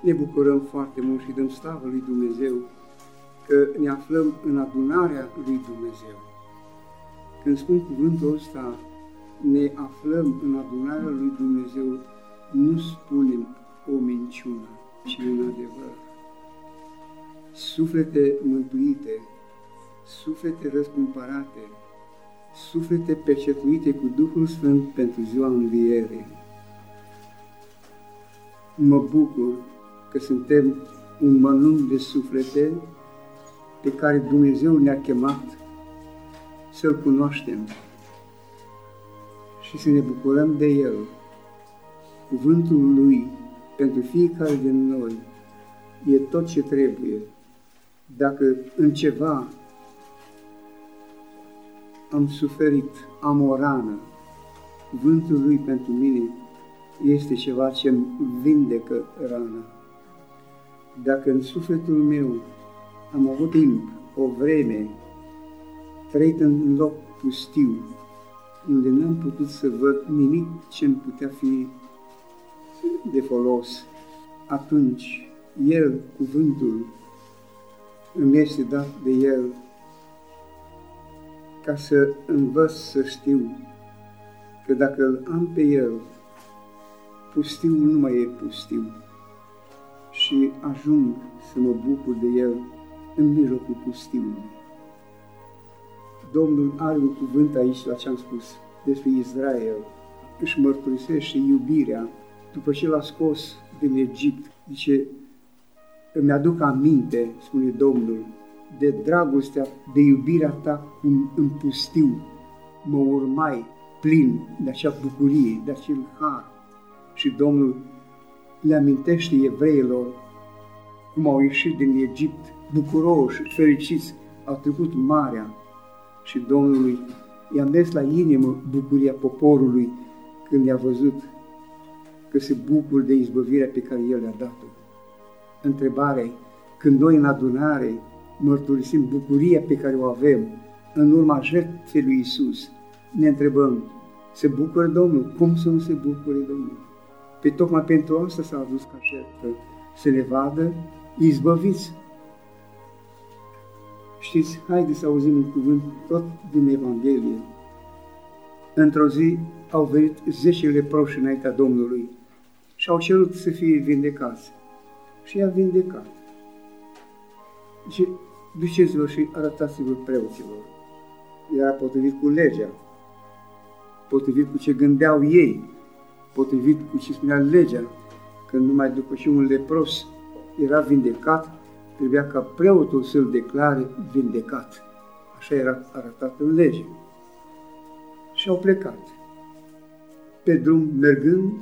Ne bucurăm foarte mult și dăm slavă lui Dumnezeu că ne aflăm în adunarea lui Dumnezeu. Când spun cuvântul ăsta, ne aflăm în adunarea lui Dumnezeu, nu spunem o minciună, ci un adevăr. Suflete mântuite, suflete răscumpărate, suflete percetuite cu Duhul Sfânt pentru ziua învierii. Mă bucur că suntem un mănânc de suflete pe care Dumnezeu ne-a chemat să-L cunoaștem și să ne bucurăm de El. Cuvântul Lui pentru fiecare din noi e tot ce trebuie. Dacă în ceva am suferit, am o rană, cuvântul Lui pentru mine este ceva ce îmi vindecă rana. Dacă în sufletul meu am avut timp, o vreme, trăit în loc pustiu, unde n-am putut să văd nimic ce îmi putea fi de folos, atunci El, cuvântul, îmi este dat de El ca să învăț să știu că dacă îl am pe El, pustiul nu mai e pustiu și ajung să mă bucur de El în mijlocul pustiului. Domnul are un cuvânt aici la ce am spus despre Israel. Își mărturisește iubirea după ce l-a scos din Egipt. Zice, îmi aduc aminte, spune Domnul, de dragostea, de iubirea ta cum în pustiu mă urmai plin de acea bucurie, de acel har. Și Domnul le amintește evreilor cum au ieșit din Egipt, bucuroși, fericiți, au trecut marea și Domnului i-a mers la inimă bucuria poporului când i-a văzut că se bucur de izbăvirea pe care El le-a dat-o. Întrebarea e, când noi în adunare mărturisim bucuria pe care o avem în urma jertfei lui Isus, ne întrebăm, se bucură Domnul? Cum să nu se bucure Domnul? Pe tocmai pentru asta s-a adus ca jertfă, să ne vadă izbăviți. Știți, haideți să auzim un cuvânt tot din Evanghelie. Într-o zi au venit zece leproși înaintea Domnului și au cerut să fie vindecați. Și i-a vindecat. Și duceți-vă și arătați-vă preoților. Era potrivit cu legea, potrivit cu ce gândeau ei, potrivit cu ce spunea legea, că numai după ce un lepros era vindecat, trebuia ca preotul să-l declare vindecat. Așa era arătat în lege. Și au plecat. Pe drum mergând,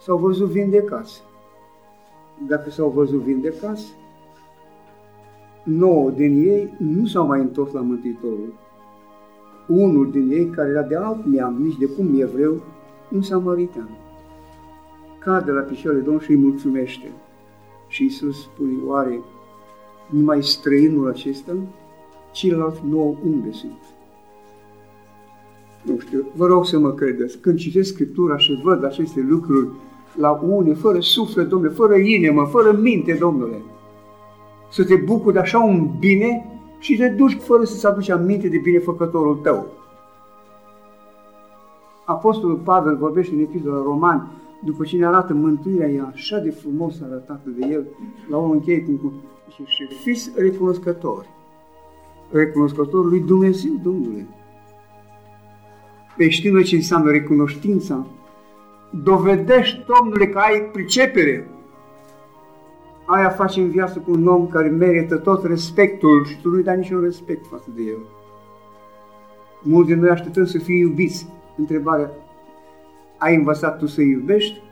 s-au văzut vindecați. Dacă s-au văzut vindecați, nouă din ei nu s-au mai întors la Mântuitorul. Unul din ei, care era de alt neam, nici de cum evreu, un samaritan. Cade la picioarele Domnului și îi mulțumește. Și Iisus spune, oare numai străinul acesta? Ceilalți nouă unde sunt? Nu știu, vă rog să mă credeți, când citesc Scriptura și văd aceste lucruri la unii, fără suflet, domnule, fără inimă, fără minte, domnule, să te bucuri de așa un bine și te duci fără să-ți aduci aminte de binefăcătorul tău. Apostolul Pavel vorbește în epistola Roman, după ce ne arată mântuirea, e așa de frumos arătată de el, la un încheie cum și, și fiți recunoscători. Recunoscători lui Dumnezeu, Domnule. Pe știm noi ce înseamnă recunoștința? Dovedești, Domnule, că ai pricepere. Aia face în viață cu un om care merită tot respectul și tu nu-i dai niciun respect față de el. Mulți din noi așteptăm să fie iubiți. Întrebarea, ai învățat tu să iubești?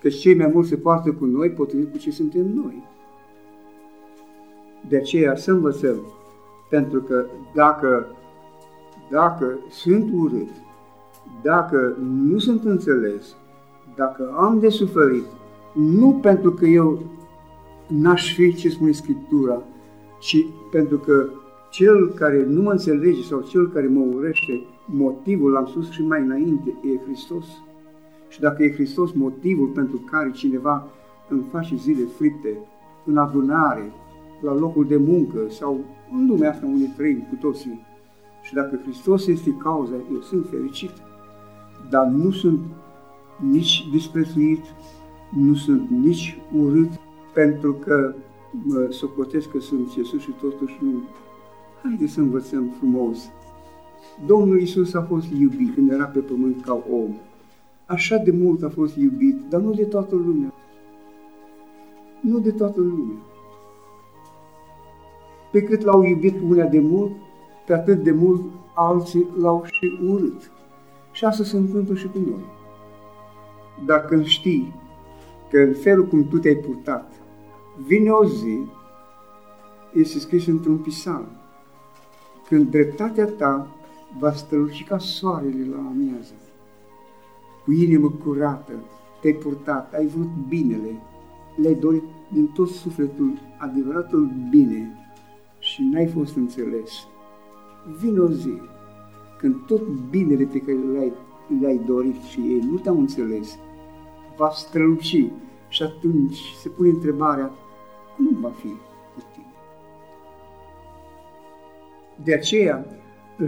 Că cei mai mulți se poartă cu noi potrivit cu ce suntem noi. De aceea să învățăm, pentru că dacă, dacă sunt urât, dacă nu sunt înțeles, dacă am de suferit, nu pentru că eu n-aș fi ce spune Scriptura, ci pentru că cel care nu mă înțelege sau cel care mă urește, motivul, l-am spus și mai înainte, e Hristos. Și dacă e Hristos motivul pentru care cineva în face zile fripte, în adunare, la locul de muncă sau în lumea asta unde trăim cu toții. Și dacă Hristos este cauza, eu sunt fericit, dar nu sunt nici disprețuit, nu sunt nici urât, pentru că mă socotesc că sunt Iisus și totuși nu. Haideți să învățăm frumos. Domnul Iisus a fost iubit când era pe pământ ca om. Așa de mult a fost iubit, dar nu de toată lumea. Nu de toată lumea. Pe cât l-au iubit unea de mult, pe atât de mult alții l-au și urât. Și asta se întâmplă și cu noi. Dacă știi că în felul cum tu te-ai purtat, vine o zi, este scris într-un psalm, când dreptatea ta va străluci ca soarele la amiază. Cu inimă curată, te-ai purtat, ai vrut binele, le-ai dorit din tot sufletul adevăratul bine și n-ai fost înțeles. Vine o zi când tot binele pe care le-ai, le-ai dorit și ei nu te-au înțeles, va străluci și atunci se pune întrebarea, cum va fi cu tine? De aceea,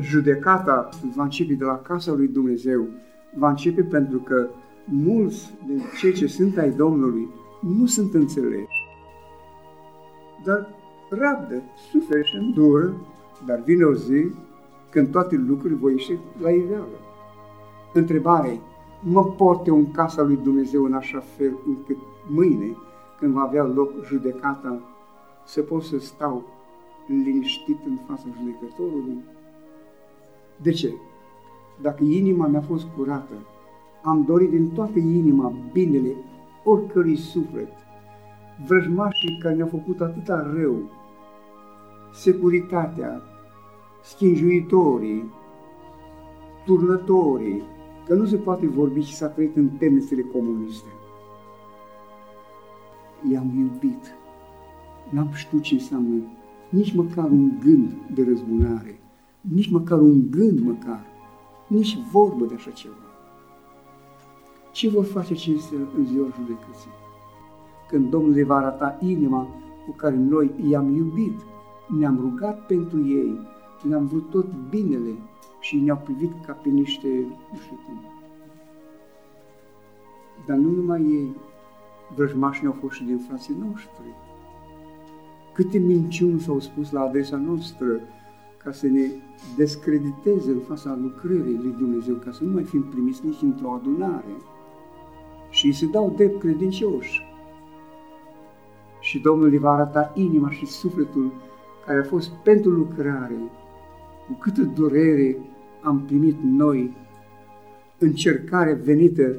judecata va începe de la casa lui Dumnezeu, va începe pentru că mulți din cei ce sunt ai Domnului nu sunt înțeleși. Dar rabdă, suferă și îndură, dar vine o zi când toate lucrurile voi ieși la iveală. Întrebare, mă porte în casa lui Dumnezeu în așa fel încât mâine, când va avea loc judecata, să pot să stau liniștit în fața judecătorului? De ce? Dacă inima mi-a fost curată, am dorit din toată inima binele oricărui suflet, vrăjmașii care ne-au făcut atâta rău, securitatea, schinjuitorii, turnătorii, că nu se poate vorbi și s-a trăit în temnițele comuniste. I-am iubit. N-am știut ce înseamnă nici măcar un gând de răzbunare, nici măcar un gând măcar, nici vorbă de așa ceva. Ce vor face cinstele în ziua judecății? Când Domnul le va arăta inima cu care noi i-am iubit, ne-am rugat pentru ei, ne-am vrut tot binele și ne-au privit ca pe niște, nu știu cum. Dar nu numai ei, vrăjmașii au fost și din frații noștri. Câte minciuni s-au spus la adresa noastră ca să ne descrediteze în fața lucrării lui Dumnezeu, ca să nu mai fim primiți nici într-o adunare și îi se dau drept credincioși. Și Domnul îi va arăta inima și sufletul care a fost pentru lucrare, cu câtă durere am primit noi încercare venită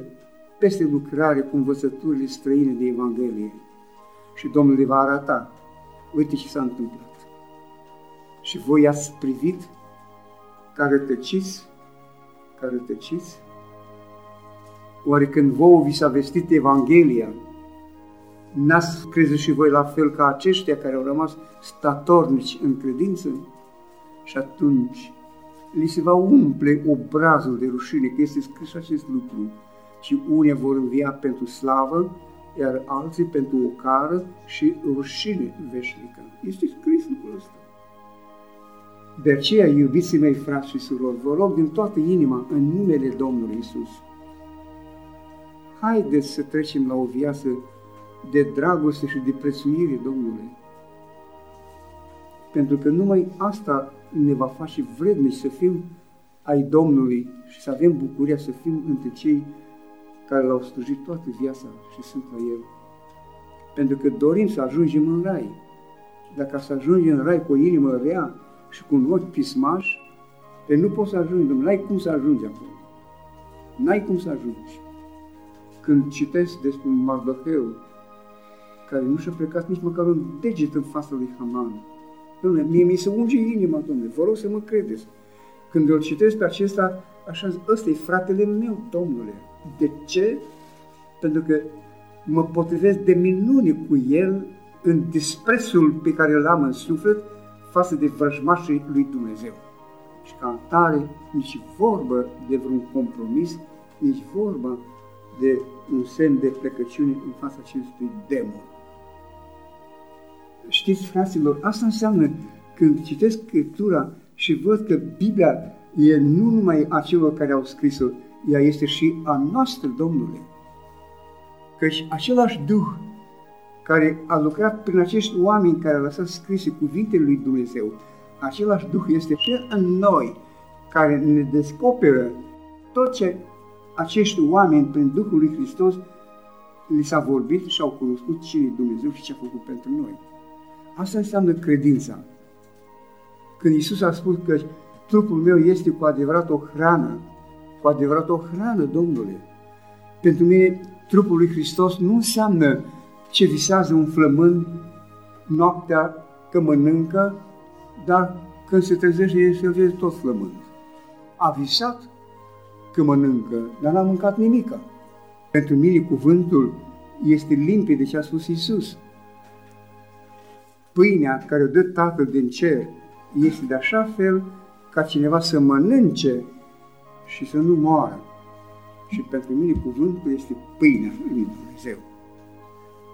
peste lucrare cu învățăturile străine de Evanghelie. Și Domnul le va arăta, uite ce s-a întâmplat. Și voi ați privit ca rătăciți, ca rătăciți, Oare când vouă vi s-a vestit Evanghelia, n-ați crezut și voi la fel ca aceștia care au rămas statornici în credință? Și atunci li se va umple obrazul de rușine, că este scris acest lucru. Și unii vor învia pentru slavă, iar alții pentru ocară și rușine veșnică. Este scris lucrul ăsta. De aceea, iubiții mei, frați și surori, vă rog din toată inima, în numele Domnului Isus, haideți să trecem la o viață de dragoste și de prețuire Domnului. Pentru că numai asta ne va face vrednici să fim ai Domnului și să avem bucuria să fim între cei care l-au slujit toată viața și sunt la El. Pentru că dorim să ajungem în rai. Dacă să ajungem în rai cu o inimă rea și cu un ochi pismaș, pe nu poți să ajungi, n-ai cum să ajungi acolo. N-ai cum să ajungi. Când citesc despre un Mardoheu, care nu și-a plecat nici măcar un deget în fața lui Haman, Dom'le, mie mi se unge inima, Dom'le, vă rog să mă credeți. Când îl citesc pe acesta, așa zic, ăsta e fratele meu, Domnule. De ce? Pentru că mă potrivesc de minune cu el în disprețul pe care îl am în suflet față de vrăjmașii lui Dumnezeu. Și ca tare, nici vorbă de vreun compromis, nici vorba de un semn de plecăciune în fața acestui demon. Știți, fraților, asta înseamnă când citesc Scriptura și văd că Biblia e nu numai a celor care au scris-o, ea este și a noastră, Domnule. Căci același Duh care a lucrat prin acești oameni care au lăsat scrise cuvintele lui Dumnezeu, același Duh este și în noi, care ne descoperă tot ce acești oameni, prin Duhul lui Hristos, li s-a vorbit și au cunoscut cine e Dumnezeu și ce a făcut pentru noi. Asta înseamnă credința. Când Isus a spus că trupul meu este cu adevărat o hrană, cu adevărat o hrană, Domnule. Pentru mine, trupul lui Hristos nu înseamnă ce visează un flămând noaptea că mănâncă, dar când se trezește, se vede tot flămând. A visat că mănâncă, dar n-a mâncat nimica. Pentru mine cuvântul este limpede ce a spus Isus. Pâinea care o dă Tatăl din cer este de așa fel ca cineva să mănânce și să nu moară. Și pentru mine cuvântul este pâinea lui Dumnezeu.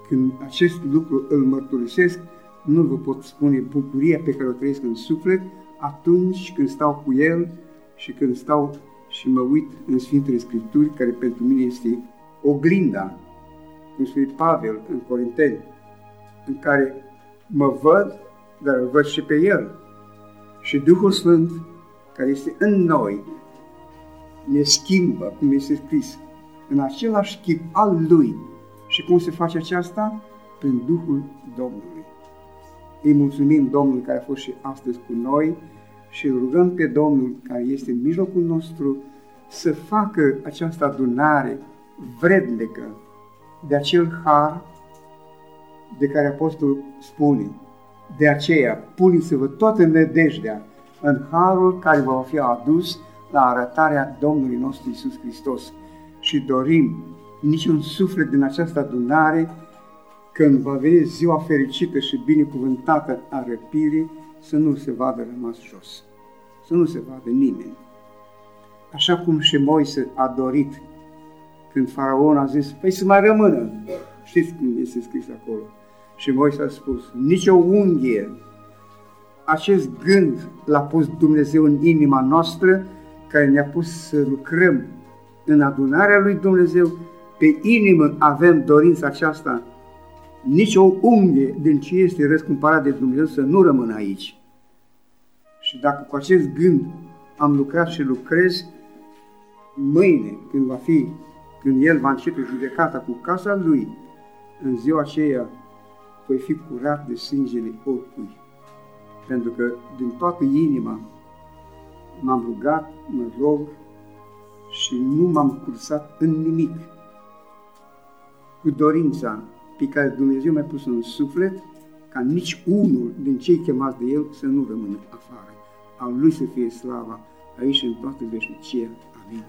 Când acest lucru îl mărturisesc, nu vă pot spune bucuria pe care o trăiesc în suflet atunci când stau cu El și când stau și mă uit în Sfintele Scripturi, care pentru mine este oglinda, cum spune Pavel în Corinteni, în care mă văd, dar îl văd și pe El. Și Duhul Sfânt, care este în noi, ne schimbă, cum este scris, în același chip al Lui. Și cum se face aceasta? Prin Duhul Domnului. Îi mulțumim Domnului care a fost și astăzi cu noi și îl rugăm pe Domnul care este în mijlocul nostru să facă această adunare vrednică de acel har de care Apostolul spune. De aceea, puneți-vă toată nădejdea în harul care va fi adus la arătarea Domnului nostru Isus Hristos. Și dorim niciun suflet din această adunare, când va veni ziua fericită și binecuvântată a răpirii, să nu se vadă rămas jos, să nu se vadă nimeni. Așa cum și Moise a dorit când faraon a zis, păi să mai rămână. Știți cum este scris acolo? Și Moise a spus, nici o unghie. Acest gând l-a pus Dumnezeu în inima noastră, care ne-a pus să lucrăm în adunarea lui Dumnezeu. Pe inimă avem dorința aceasta, nici o unghie din ce este răscumpărat de Dumnezeu să nu rămână aici. Și dacă cu acest gând am lucrat și lucrez, mâine, când va fi, când El va începe judecata cu casa Lui, în ziua aceea voi fi curat de sângele oricui. Pentru că din toată inima m-am rugat, mă rog și nu m-am cursat în nimic. Cu dorința pe care Dumnezeu mi-a pus în suflet, ca nici unul din cei chemați de El să nu rămână afară. Al Lui să fie slava aici în toată veșnicia. Amin.